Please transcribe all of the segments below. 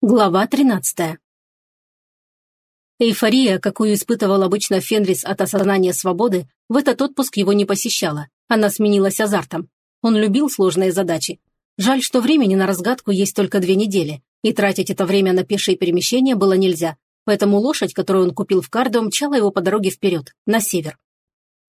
Глава 13. Эйфория, какую испытывал обычно Фенрис от осознания свободы, в этот отпуск его не посещала. Она сменилась азартом. Он любил сложные задачи. Жаль, что времени на разгадку есть только две недели, и тратить это время на пешие перемещения было нельзя, поэтому лошадь, которую он купил в Кардо, мчала его по дороге вперед, на север.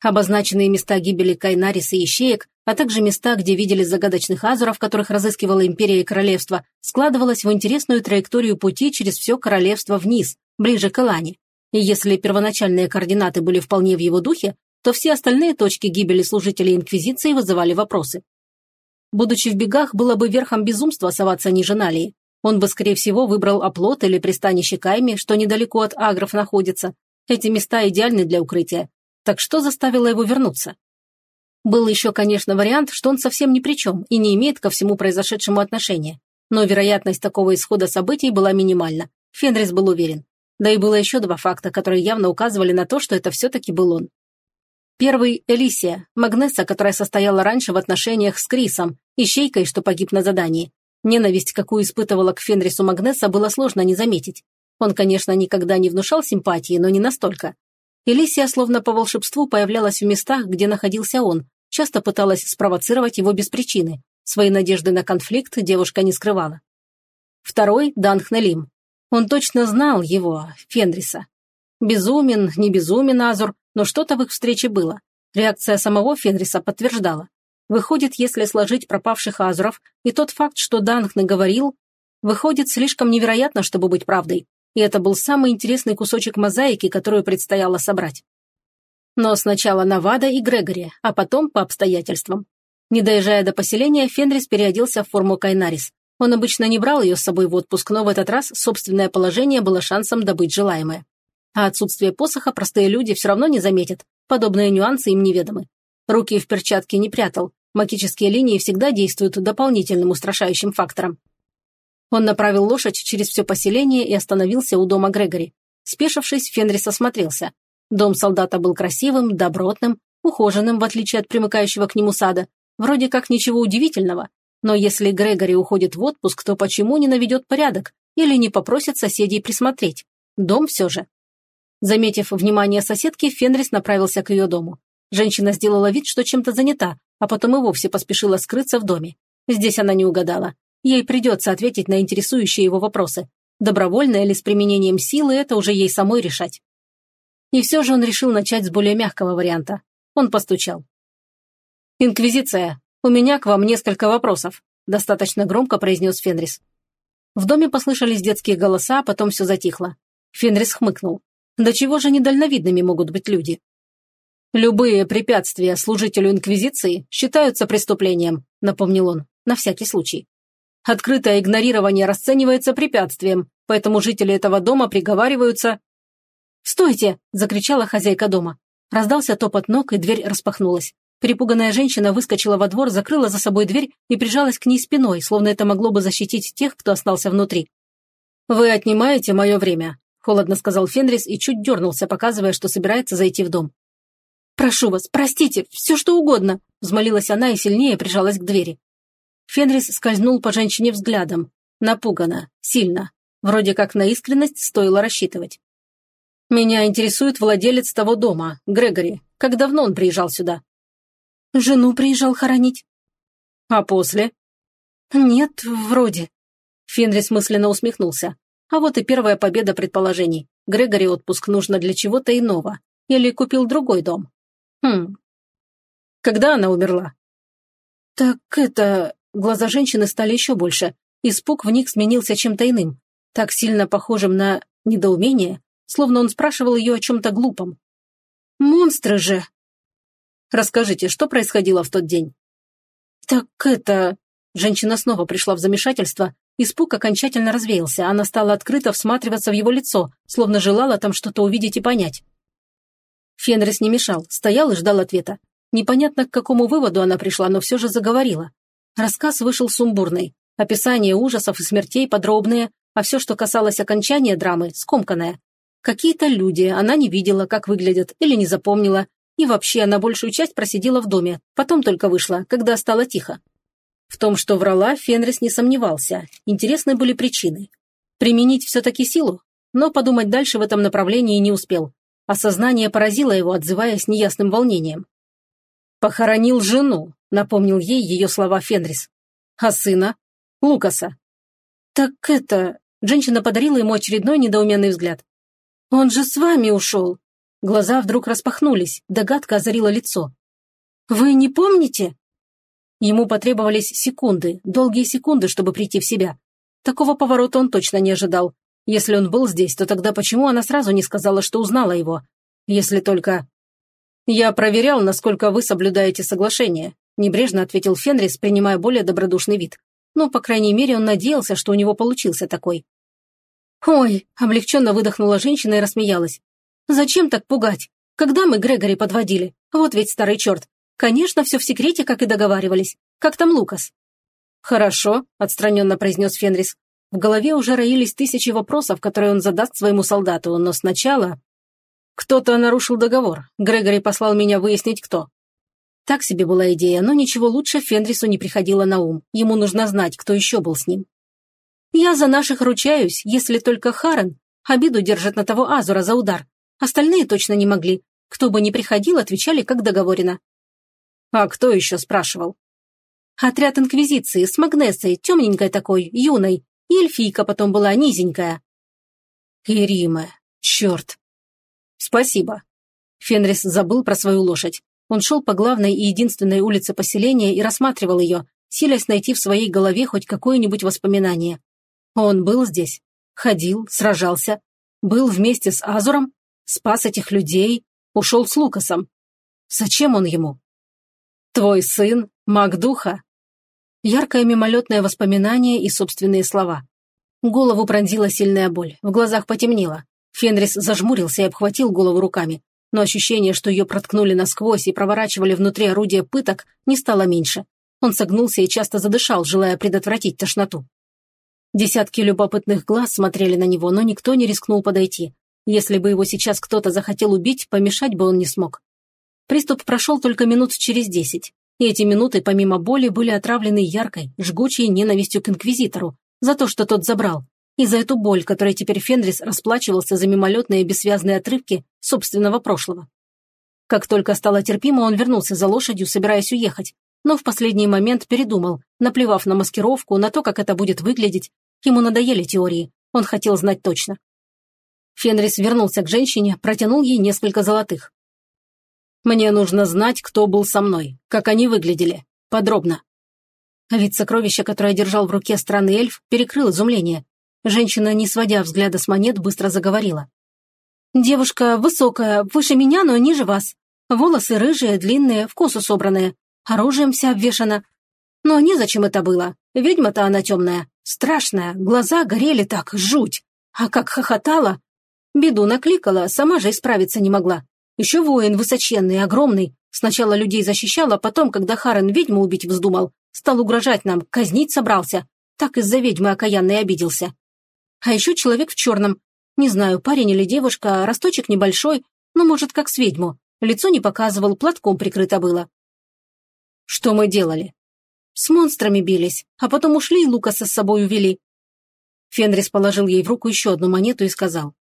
Обозначенные места гибели Кайнариса и Ищеек, а также места, где видели загадочных азуров, которых разыскивала империя и королевство, складывалось в интересную траекторию пути через все королевство вниз, ближе к Элане. И если первоначальные координаты были вполне в его духе, то все остальные точки гибели служителей Инквизиции вызывали вопросы. Будучи в бегах, было бы верхом безумства соваться ниже Налии. Он бы, скорее всего, выбрал оплот или пристанище Кайми, что недалеко от Агров находится. Эти места идеальны для укрытия. Так что заставило его вернуться? Был еще, конечно, вариант, что он совсем ни при чем и не имеет ко всему произошедшему отношения. Но вероятность такого исхода событий была минимальна. Фенрис был уверен. Да и было еще два факта, которые явно указывали на то, что это все-таки был он. Первый – Элисия, Магнесса, которая состояла раньше в отношениях с Крисом, ищейкой, что погиб на задании. Ненависть, какую испытывала к Фенрису Магнесса, было сложно не заметить. Он, конечно, никогда не внушал симпатии, но не настолько. Элисия словно по волшебству появлялась в местах, где находился он, часто пыталась спровоцировать его без причины. Свои надежды на конфликт девушка не скрывала. Второй – Данхнелим. Он точно знал его, Фенриса. Безумен, не безумен Азур, но что-то в их встрече было. Реакция самого Фенриса подтверждала. Выходит, если сложить пропавших Азуров и тот факт, что Данх наговорил, выходит слишком невероятно, чтобы быть правдой и это был самый интересный кусочек мозаики, которую предстояло собрать. Но сначала Навада и Грегори, а потом по обстоятельствам. Не доезжая до поселения, Фенрис переоделся в форму Кайнарис. Он обычно не брал ее с собой в отпуск, но в этот раз собственное положение было шансом добыть желаемое. А отсутствие посоха простые люди все равно не заметят, подобные нюансы им неведомы. Руки в перчатке не прятал, магические линии всегда действуют дополнительным устрашающим фактором. Он направил лошадь через все поселение и остановился у дома Грегори. Спешившись, Фенрис осмотрелся. Дом солдата был красивым, добротным, ухоженным, в отличие от примыкающего к нему сада. Вроде как ничего удивительного. Но если Грегори уходит в отпуск, то почему не наведет порядок? Или не попросит соседей присмотреть? Дом все же. Заметив внимание соседки, Фенрис направился к ее дому. Женщина сделала вид, что чем-то занята, а потом и вовсе поспешила скрыться в доме. Здесь она не угадала. Ей придется ответить на интересующие его вопросы. Добровольно или с применением силы, это уже ей самой решать. И все же он решил начать с более мягкого варианта. Он постучал. «Инквизиция, у меня к вам несколько вопросов», достаточно громко произнес Фенрис. В доме послышались детские голоса, а потом все затихло. Фенрис хмыкнул. До чего же недальновидными могут быть люди? «Любые препятствия служителю Инквизиции считаются преступлением», напомнил он, на всякий случай. Открытое игнорирование расценивается препятствием, поэтому жители этого дома приговариваются... «Стойте!» – закричала хозяйка дома. Раздался топот ног, и дверь распахнулась. Перепуганная женщина выскочила во двор, закрыла за собой дверь и прижалась к ней спиной, словно это могло бы защитить тех, кто остался внутри. «Вы отнимаете мое время», – холодно сказал Фенрис и чуть дернулся, показывая, что собирается зайти в дом. «Прошу вас, простите, все что угодно», – взмолилась она и сильнее прижалась к двери. Фенрис скользнул по женщине взглядом. Напугана, сильно. Вроде как на искренность стоило рассчитывать. «Меня интересует владелец того дома, Грегори. Как давно он приезжал сюда?» «Жену приезжал хоронить». «А после?» «Нет, вроде». Фенрис мысленно усмехнулся. А вот и первая победа предположений. Грегори отпуск нужно для чего-то иного. Или купил другой дом. Хм. Когда она умерла? Так это... Глаза женщины стали еще больше. Испуг в них сменился чем-то иным, так сильно похожим на недоумение, словно он спрашивал ее о чем-то глупом. «Монстры же!» «Расскажите, что происходило в тот день?» «Так это...» Женщина снова пришла в замешательство. Испуг окончательно развеялся. Она стала открыто всматриваться в его лицо, словно желала там что-то увидеть и понять. Фенрис не мешал, стоял и ждал ответа. Непонятно, к какому выводу она пришла, но все же заговорила. Рассказ вышел сумбурный. Описание ужасов и смертей подробные, а все, что касалось окончания драмы, скомканное. Какие-то люди она не видела, как выглядят, или не запомнила, и вообще она большую часть просидела в доме, потом только вышла, когда стало тихо. В том, что врала, Фенрис не сомневался. Интересны были причины. Применить все-таки силу? Но подумать дальше в этом направлении не успел. Осознание поразило его, отзываясь неясным волнением. «Похоронил жену», — напомнил ей ее слова Фенрис. «А сына? Лукаса». «Так это...» — женщина подарила ему очередной недоуменный взгляд. «Он же с вами ушел». Глаза вдруг распахнулись, догадка озарила лицо. «Вы не помните?» Ему потребовались секунды, долгие секунды, чтобы прийти в себя. Такого поворота он точно не ожидал. Если он был здесь, то тогда почему она сразу не сказала, что узнала его? Если только... «Я проверял, насколько вы соблюдаете соглашение», небрежно ответил Фенрис, принимая более добродушный вид. Ну, по крайней мере, он надеялся, что у него получился такой. «Ой!» – облегченно выдохнула женщина и рассмеялась. «Зачем так пугать? Когда мы Грегори подводили? Вот ведь старый черт. Конечно, все в секрете, как и договаривались. Как там Лукас?» «Хорошо», – отстраненно произнес Фенрис. В голове уже роились тысячи вопросов, которые он задаст своему солдату, но сначала... Кто-то нарушил договор. Грегори послал меня выяснить, кто. Так себе была идея, но ничего лучше Фенрису не приходило на ум. Ему нужно знать, кто еще был с ним. «Я за наших ручаюсь, если только Харен. Обиду держит на того Азура за удар. Остальные точно не могли. Кто бы ни приходил, отвечали, как договорено. А кто еще спрашивал? Отряд Инквизиции с Магнесой, темненькой такой, юной, и эльфийка потом была низенькая. Ирима, черт. Спасибо. Фенрис забыл про свою лошадь. Он шел по главной и единственной улице поселения и рассматривал ее, силясь найти в своей голове хоть какое-нибудь воспоминание. Он был здесь, ходил, сражался, был вместе с Азуром, спас этих людей, ушел с Лукасом. Зачем он ему? Твой сын – маг духа. Яркое мимолетное воспоминание и собственные слова. Голову пронзила сильная боль, в глазах потемнело. Фенрис зажмурился и обхватил голову руками, но ощущение, что ее проткнули насквозь и проворачивали внутри орудия пыток, не стало меньше. Он согнулся и часто задышал, желая предотвратить тошноту. Десятки любопытных глаз смотрели на него, но никто не рискнул подойти. Если бы его сейчас кто-то захотел убить, помешать бы он не смог. Приступ прошел только минут через десять, и эти минуты, помимо боли, были отравлены яркой, жгучей ненавистью к инквизитору за то, что тот забрал, и за эту боль, которой теперь Фенрис расплачивался за мимолетные бессвязные отрывки собственного прошлого. Как только стало терпимо, он вернулся за лошадью, собираясь уехать, но в последний момент передумал, наплевав на маскировку, на то, как это будет выглядеть. Ему надоели теории, он хотел знать точно. Фенрис вернулся к женщине, протянул ей несколько золотых. Мне нужно знать, кто был со мной, как они выглядели. Подробно. А ведь сокровище, которое держал в руке странный эльф, перекрыл изумление. Женщина, не сводя взгляда с монет, быстро заговорила. «Девушка высокая, выше меня, но ниже вас. Волосы рыжие, длинные, в косу собранные. Оружием вся обвешана. Но незачем это было. Ведьма-то она темная, страшная, глаза горели так, жуть. А как хохотала! Беду накликала, сама же исправиться не могла. Еще воин высоченный, огромный. Сначала людей защищал, а потом, когда Харен ведьму убить вздумал, стал угрожать нам, казнить собрался. Так из-за ведьмы окаянный обиделся. А еще человек в черном. Не знаю, парень или девушка, росточек небольшой, но, может, как с ведьму. Лицо не показывал, платком прикрыто было. Что мы делали? С монстрами бились, а потом ушли и Лукаса с собой увели. Фенрис положил ей в руку еще одну монету и сказал.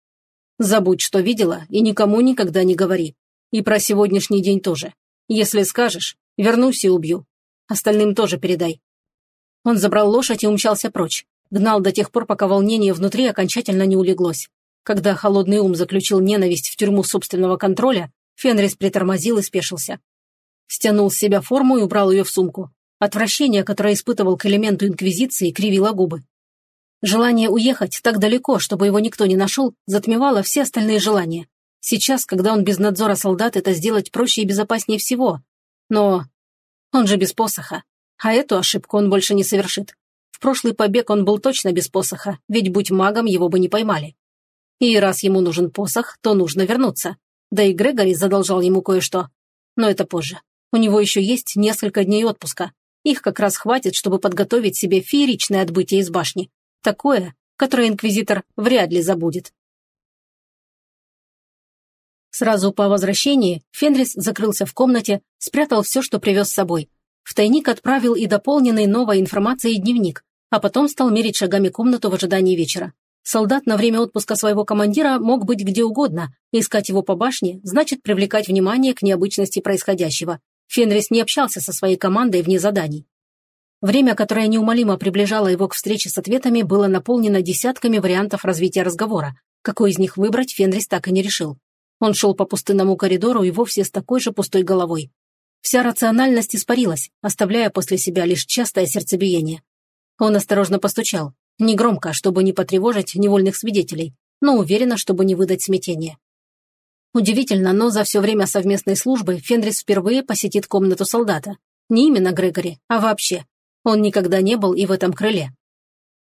Забудь, что видела, и никому никогда не говори. И про сегодняшний день тоже. Если скажешь, вернусь и убью. Остальным тоже передай». Он забрал лошадь и умчался прочь. Гнал до тех пор, пока волнение внутри окончательно не улеглось. Когда холодный ум заключил ненависть в тюрьму собственного контроля, Фенрис притормозил и спешился. Стянул с себя форму и убрал ее в сумку. Отвращение, которое испытывал к элементу Инквизиции, кривило губы. Желание уехать так далеко, чтобы его никто не нашел, затмевало все остальные желания. Сейчас, когда он без надзора солдат, это сделать проще и безопаснее всего. Но он же без посоха. А эту ошибку он больше не совершит. В прошлый побег он был точно без посоха, ведь будь магом, его бы не поймали. И раз ему нужен посох, то нужно вернуться. Да и Грегори задолжал ему кое-что. Но это позже. У него еще есть несколько дней отпуска. Их как раз хватит, чтобы подготовить себе фееричное отбытие из башни. Такое, которое инквизитор вряд ли забудет. Сразу по возвращении Фенрис закрылся в комнате, спрятал все, что привез с собой. В тайник отправил и дополненный новой информацией дневник, а потом стал мерить шагами комнату в ожидании вечера. Солдат на время отпуска своего командира мог быть где угодно, искать его по башне значит привлекать внимание к необычности происходящего. Фенрис не общался со своей командой вне заданий. Время, которое неумолимо приближало его к встрече с ответами, было наполнено десятками вариантов развития разговора. Какой из них выбрать, Фенрис так и не решил. Он шел по пустынному коридору и вовсе с такой же пустой головой. Вся рациональность испарилась, оставляя после себя лишь частое сердцебиение. Он осторожно постучал. Негромко, чтобы не потревожить невольных свидетелей, но уверенно, чтобы не выдать смятение. Удивительно, но за все время совместной службы Фенрис впервые посетит комнату солдата. Не именно Грегори, а вообще. Он никогда не был и в этом крыле.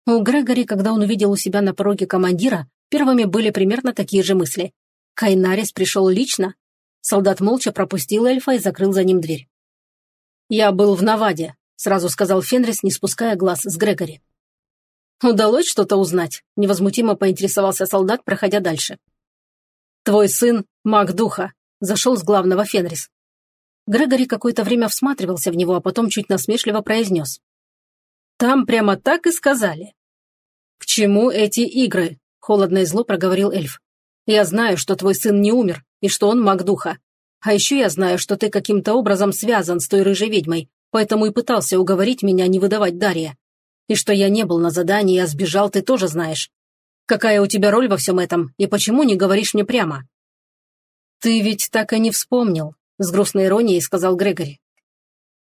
У Грегори, когда он увидел у себя на пороге командира, первыми были примерно такие же мысли. Кайнарис пришел лично. Солдат молча пропустил эльфа и закрыл за ним дверь. «Я был в Наваде», — сразу сказал Фенрис, не спуская глаз с Грегори. «Удалось что-то узнать?» – невозмутимо поинтересовался солдат, проходя дальше. «Твой сын – маг духа», – зашел с главного Фенрис. Грегори какое-то время всматривался в него, а потом чуть насмешливо произнес. «Там прямо так и сказали». «К чему эти игры?» – холодно и зло проговорил эльф. «Я знаю, что твой сын не умер, и что он маг духа. А еще я знаю, что ты каким-то образом связан с той рыжей ведьмой, поэтому и пытался уговорить меня не выдавать Дарья. И что я не был на задании, а сбежал, ты тоже знаешь. Какая у тебя роль во всем этом, и почему не говоришь мне прямо?» «Ты ведь так и не вспомнил», — с грустной иронией сказал Грегори.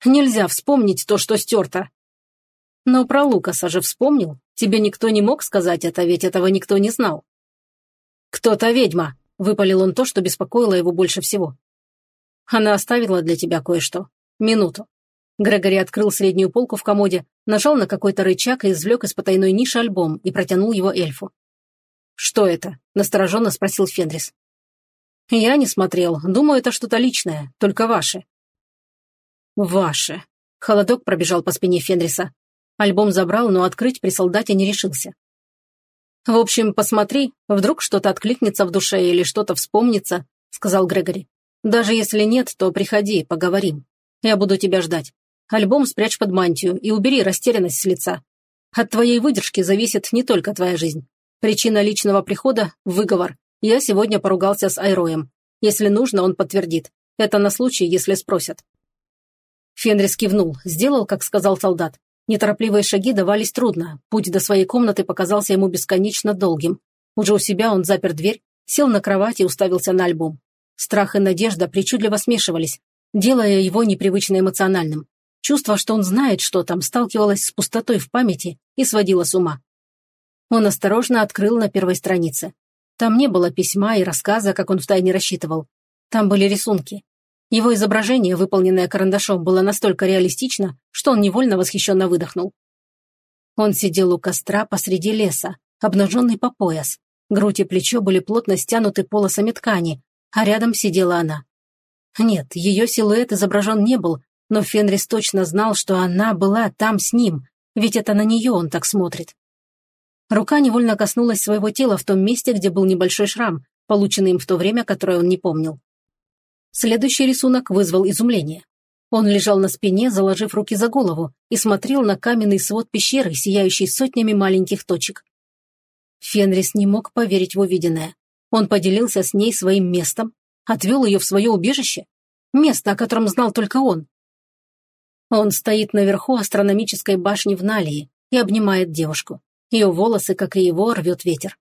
«Нельзя вспомнить то, что стерто». «Но про Лукаса же вспомнил. Тебе никто не мог сказать это, ведь этого никто не знал». «Кто-то ведьма», — выпалил он то, что беспокоило его больше всего. «Она оставила для тебя кое-что. Минуту». Грегори открыл среднюю полку в комоде, нажал на какой-то рычаг и извлек из потайной ниши альбом и протянул его эльфу. «Что это?» – настороженно спросил Фенрис. «Я не смотрел. Думаю, это что-то личное, только ваше». «Ваше». Холодок пробежал по спине Фенриса. Альбом забрал, но открыть при солдате не решился. «В общем, посмотри, вдруг что-то откликнется в душе или что-то вспомнится», — сказал Грегори. «Даже если нет, то приходи, поговорим. Я буду тебя ждать. Альбом спрячь под мантию и убери растерянность с лица. От твоей выдержки зависит не только твоя жизнь. Причина личного прихода – выговор. Я сегодня поругался с Айроем. Если нужно, он подтвердит. Это на случай, если спросят. Фенрис кивнул, сделал, как сказал солдат. Неторопливые шаги давались трудно. Путь до своей комнаты показался ему бесконечно долгим. Уже у себя он запер дверь, сел на кровать и уставился на альбом. Страх и надежда причудливо смешивались, делая его непривычно эмоциональным. Чувство, что он знает, что там, сталкивалось с пустотой в памяти и сводило с ума. Он осторожно открыл на первой странице. Там не было письма и рассказа, как он втайне рассчитывал. Там были рисунки. Его изображение, выполненное карандашом, было настолько реалистично, что он невольно восхищенно выдохнул. Он сидел у костра посреди леса, обнаженный по пояс. Грудь и плечо были плотно стянуты полосами ткани, а рядом сидела она. Нет, ее силуэт изображен не был, но Фенрис точно знал, что она была там с ним, ведь это на нее он так смотрит. Рука невольно коснулась своего тела в том месте, где был небольшой шрам, полученный им в то время, которое он не помнил. Следующий рисунок вызвал изумление. Он лежал на спине, заложив руки за голову, и смотрел на каменный свод пещеры, сияющий сотнями маленьких точек. Фенрис не мог поверить в увиденное. Он поделился с ней своим местом, отвел ее в свое убежище, место, о котором знал только он. Он стоит наверху астрономической башни в Налии и обнимает девушку. Ее волосы, как и его, рвет ветер.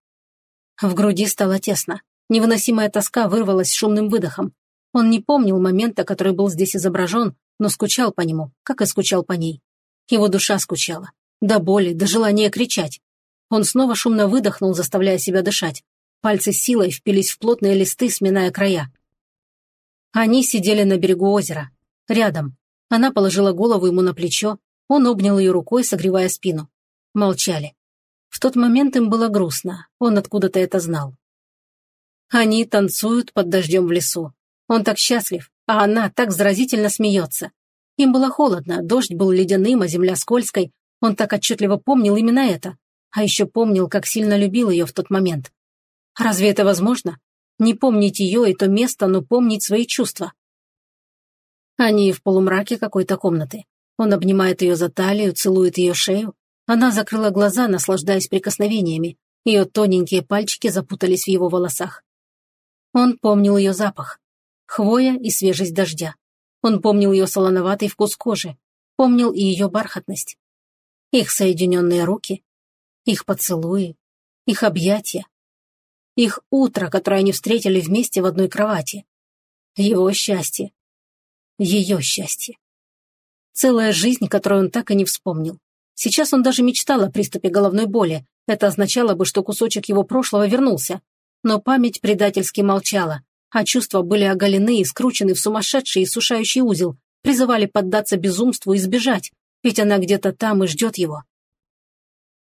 В груди стало тесно. Невыносимая тоска вырвалась шумным выдохом. Он не помнил момента, который был здесь изображен, но скучал по нему, как и скучал по ней. Его душа скучала. До боли, до желания кричать. Он снова шумно выдохнул, заставляя себя дышать. Пальцы силой впились в плотные листы, сминая края. Они сидели на берегу озера. Рядом, она положила голову ему на плечо, он обнял ее рукой, согревая спину. Молчали. В тот момент им было грустно, он откуда-то это знал. Они танцуют под дождем в лесу. Он так счастлив, а она так заразительно смеется. Им было холодно, дождь был ледяным, а земля скользкой. Он так отчетливо помнил именно это. А еще помнил, как сильно любил ее в тот момент. Разве это возможно? Не помнить ее и то место, но помнить свои чувства. Они в полумраке какой-то комнаты. Он обнимает ее за талию, целует ее шею. Она закрыла глаза, наслаждаясь прикосновениями. Ее тоненькие пальчики запутались в его волосах. Он помнил ее запах. Хвоя и свежесть дождя. Он помнил ее солоноватый вкус кожи. Помнил и ее бархатность. Их соединенные руки. Их поцелуи. Их объятия. Их утро, которое они встретили вместе в одной кровати. Его счастье. Ее счастье. Целая жизнь, которую он так и не вспомнил. Сейчас он даже мечтал о приступе головной боли. Это означало бы, что кусочек его прошлого вернулся. Но память предательски молчала, а чувства были оголены и скручены в сумасшедший и сушающий узел, призывали поддаться безумству и сбежать, ведь она где-то там и ждет его.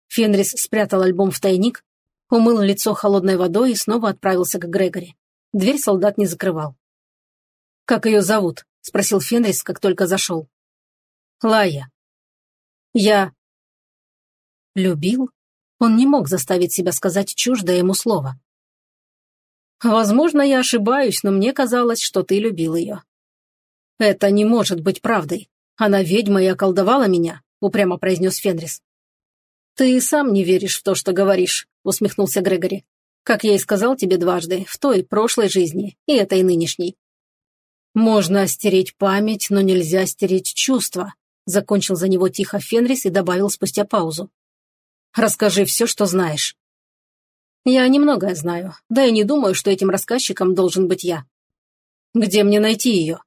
Фенрис спрятал альбом в тайник, умыл лицо холодной водой и снова отправился к Грегори. Дверь солдат не закрывал. «Как ее зовут?» – спросил Фенрис, как только зашел. «Лая». «Я...» «Любил?» Он не мог заставить себя сказать чуждое ему слово. «Возможно, я ошибаюсь, но мне казалось, что ты любил ее». «Это не может быть правдой. Она ведьма и околдовала меня», – упрямо произнес Фенрис. «Ты и сам не веришь в то, что говоришь», – усмехнулся Грегори. «Как я и сказал тебе дважды, в той прошлой жизни и этой нынешней». «Можно стереть память, но нельзя стереть чувства», – закончил за него тихо Фенрис и добавил спустя паузу. «Расскажи все, что знаешь». «Я немногое знаю, да и не думаю, что этим рассказчиком должен быть я». «Где мне найти ее?»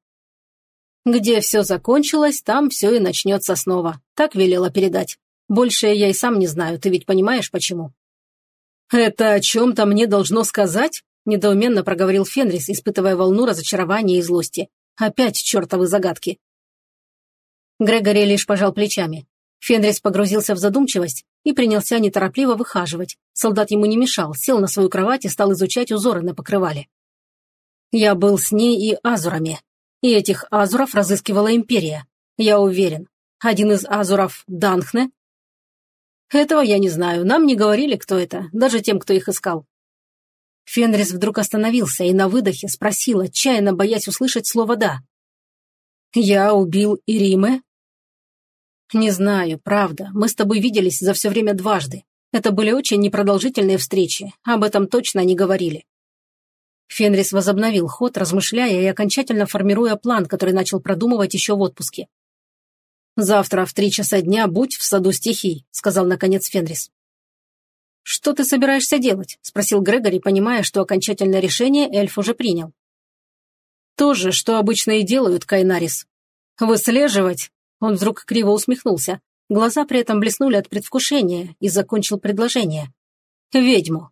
«Где все закончилось, там все и начнется снова», – так велела передать. Больше я и сам не знаю, ты ведь понимаешь, почему?» «Это о чем-то мне должно сказать?» – недоуменно проговорил Фенрис, испытывая волну разочарования и злости. «Опять чертовы загадки!» Грегори лишь пожал плечами. Фенрис погрузился в задумчивость и принялся неторопливо выхаживать. Солдат ему не мешал, сел на свою кровать и стал изучать узоры на покрывале. «Я был с ней и азурами. И этих азуров разыскивала империя. Я уверен. Один из азуров – Данхне, «Этого я не знаю. Нам не говорили, кто это, даже тем, кто их искал». Фенрис вдруг остановился и на выдохе спросил, отчаянно боясь услышать слово «да». «Я убил Ириме?» «Не знаю, правда. Мы с тобой виделись за все время дважды. Это были очень непродолжительные встречи. Об этом точно не говорили». Фенрис возобновил ход, размышляя и окончательно формируя план, который начал продумывать еще в отпуске. «Завтра в три часа дня будь в саду стихий», — сказал наконец Фенрис. «Что ты собираешься делать?» — спросил Грегори, понимая, что окончательное решение эльф уже принял. «То же, что обычно и делают, Кайнарис. Выслеживать?» Он вдруг криво усмехнулся. Глаза при этом блеснули от предвкушения и закончил предложение. «Ведьму».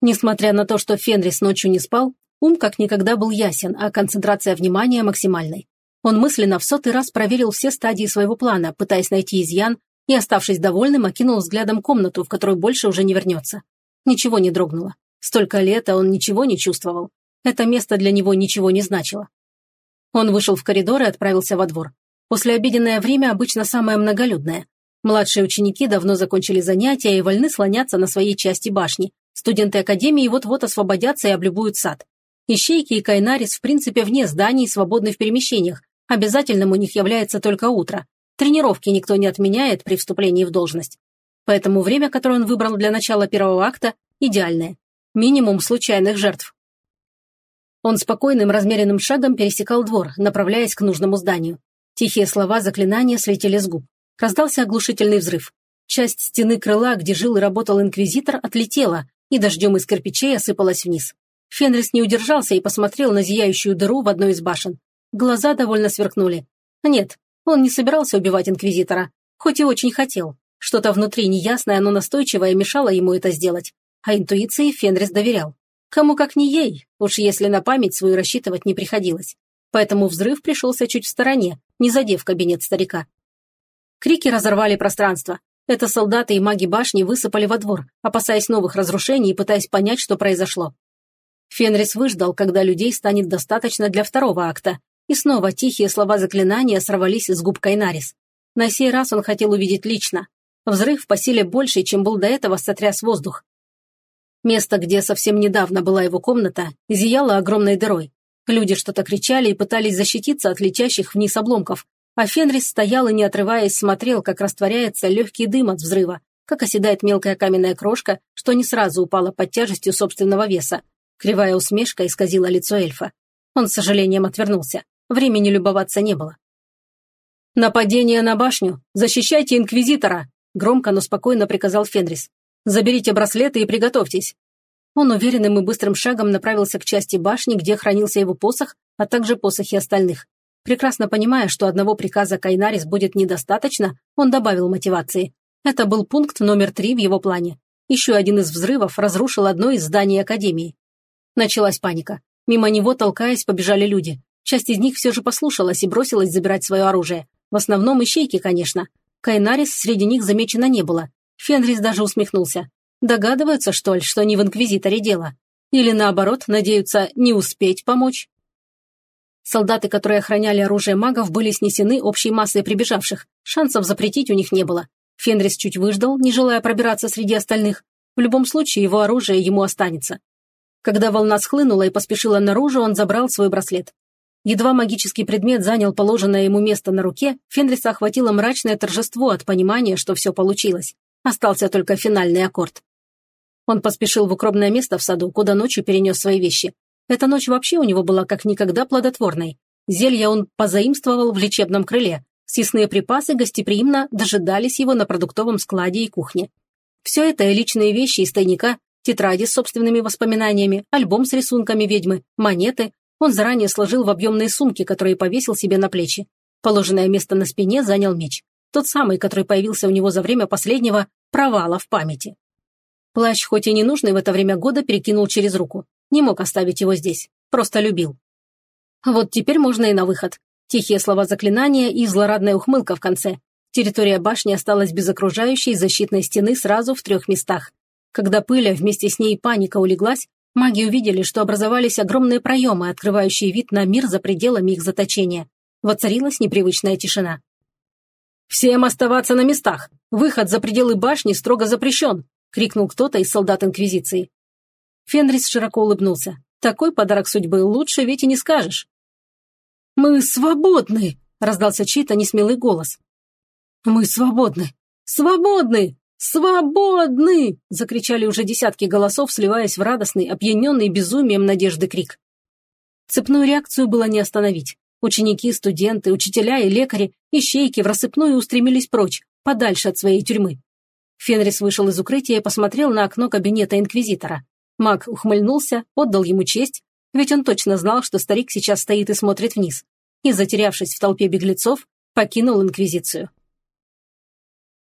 Несмотря на то, что Фенрис ночью не спал, ум как никогда был ясен, а концентрация внимания максимальной. Он мысленно в сотый раз проверил все стадии своего плана, пытаясь найти изъян, и, оставшись довольным, окинул взглядом комнату, в которую больше уже не вернется. Ничего не дрогнуло. Столько лет, а он ничего не чувствовал. Это место для него ничего не значило. Он вышел в коридор и отправился во двор. Послеобеденное время обычно самое многолюдное. Младшие ученики давно закончили занятия и вольны слоняться на своей части башни. Студенты академии вот-вот освободятся и облюбуют сад. Ищейки и Кайнарис в принципе вне зданий свободны в перемещениях, Обязательным у них является только утро. Тренировки никто не отменяет при вступлении в должность. Поэтому время, которое он выбрал для начала первого акта, идеальное. Минимум случайных жертв. Он спокойным, размеренным шагом пересекал двор, направляясь к нужному зданию. Тихие слова заклинания слетели с губ. Раздался оглушительный взрыв. Часть стены крыла, где жил и работал инквизитор, отлетела, и дождем из кирпичей осыпалась вниз. Фенрис не удержался и посмотрел на зияющую дыру в одной из башен. Глаза довольно сверкнули. Нет, он не собирался убивать Инквизитора, хоть и очень хотел. Что-то внутри неясное, но настойчивое мешало ему это сделать. А интуиции Фенрис доверял. Кому как не ей, уж если на память свою рассчитывать не приходилось. Поэтому взрыв пришелся чуть в стороне, не задев кабинет старика. Крики разорвали пространство. Это солдаты и маги башни высыпали во двор, опасаясь новых разрушений и пытаясь понять, что произошло. Фенрис выждал, когда людей станет достаточно для второго акта, и снова тихие слова заклинания сорвались с губ Кайнарис. На сей раз он хотел увидеть лично. Взрыв по силе больше, чем был до этого, сотряс воздух. Место, где совсем недавно была его комната, зияло огромной дырой. Люди что-то кричали и пытались защититься от летящих вниз обломков, а Фенрис стоял и, не отрываясь, смотрел, как растворяется легкий дым от взрыва, как оседает мелкая каменная крошка, что не сразу упала под тяжестью собственного веса. Кривая усмешка исказила лицо эльфа. Он с сожалением отвернулся. Времени любоваться не было. «Нападение на башню! Защищайте Инквизитора!» Громко, но спокойно приказал Фенрис. «Заберите браслеты и приготовьтесь!» Он уверенным и быстрым шагом направился к части башни, где хранился его посох, а также посохи остальных. Прекрасно понимая, что одного приказа Кайнарис будет недостаточно, он добавил мотивации. Это был пункт номер три в его плане. Еще один из взрывов разрушил одно из зданий Академии. Началась паника. Мимо него, толкаясь, побежали люди. Часть из них все же послушалась и бросилась забирать свое оружие. В основном ищейки, конечно. Кайнарис среди них замечено не было. Фенрис даже усмехнулся. Догадываются, что ли, что не в Инквизиторе дело? Или наоборот, надеются не успеть помочь? Солдаты, которые охраняли оружие магов, были снесены общей массой прибежавших. Шансов запретить у них не было. Фенрис чуть выждал, не желая пробираться среди остальных. В любом случае, его оружие ему останется. Когда волна схлынула и поспешила наружу, он забрал свой браслет. Едва магический предмет занял положенное ему место на руке, Фенриса охватило мрачное торжество от понимания, что все получилось. Остался только финальный аккорд. Он поспешил в укромное место в саду, куда ночью перенес свои вещи. Эта ночь вообще у него была как никогда плодотворной. Зелья он позаимствовал в лечебном крыле. Съестные припасы гостеприимно дожидались его на продуктовом складе и кухне. Все это и личные вещи из тайника, тетради с собственными воспоминаниями, альбом с рисунками ведьмы, монеты, он заранее сложил в объемные сумки, которые повесил себе на плечи. Положенное место на спине занял меч. Тот самый, который появился у него за время последнего провала в памяти. Плащ, хоть и не нужный в это время года, перекинул через руку. Не мог оставить его здесь. Просто любил. Вот теперь можно и на выход. Тихие слова заклинания и злорадная ухмылка в конце. Территория башни осталась без окружающей защитной стены сразу в трех местах. Когда пыля вместе с ней паника улеглась, Маги увидели, что образовались огромные проемы, открывающие вид на мир за пределами их заточения. Воцарилась непривычная тишина. «Всем оставаться на местах! Выход за пределы башни строго запрещен!» — крикнул кто-то из солдат Инквизиции. Фенрис широко улыбнулся. «Такой подарок судьбы лучше ведь и не скажешь». «Мы свободны!» — раздался чей-то несмелый голос. «Мы свободны! Свободны!» «Свободны!» – закричали уже десятки голосов, сливаясь в радостный, опьяненный безумием надежды крик. Цепную реакцию было не остановить. Ученики, студенты, учителя и лекари, ищейки в рассыпную устремились прочь, подальше от своей тюрьмы. Фенрис вышел из укрытия и посмотрел на окно кабинета инквизитора. Маг ухмыльнулся, отдал ему честь, ведь он точно знал, что старик сейчас стоит и смотрит вниз. И, затерявшись в толпе беглецов, покинул инквизицию.